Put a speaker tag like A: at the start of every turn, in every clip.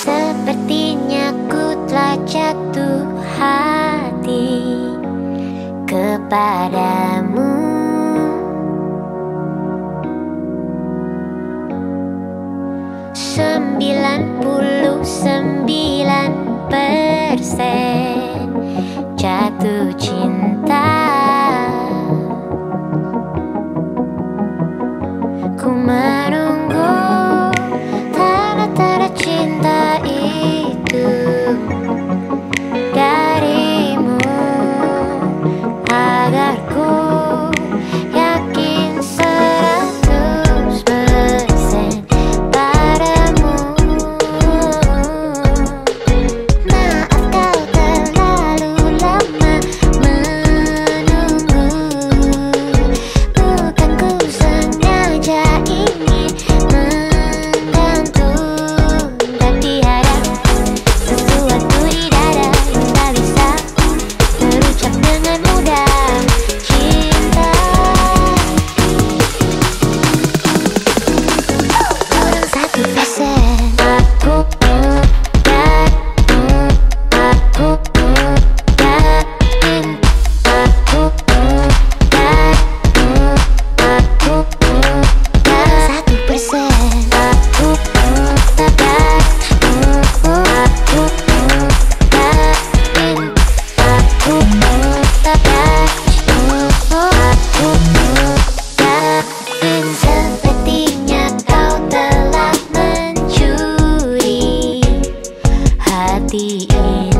A: Sepertinya ku telah jatuh hati kepadamu. Sembilan puluh sembilan persen the end.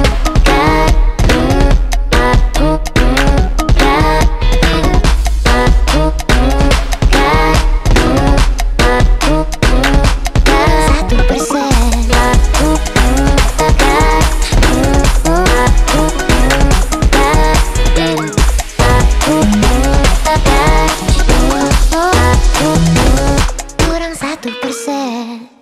A: 嘿。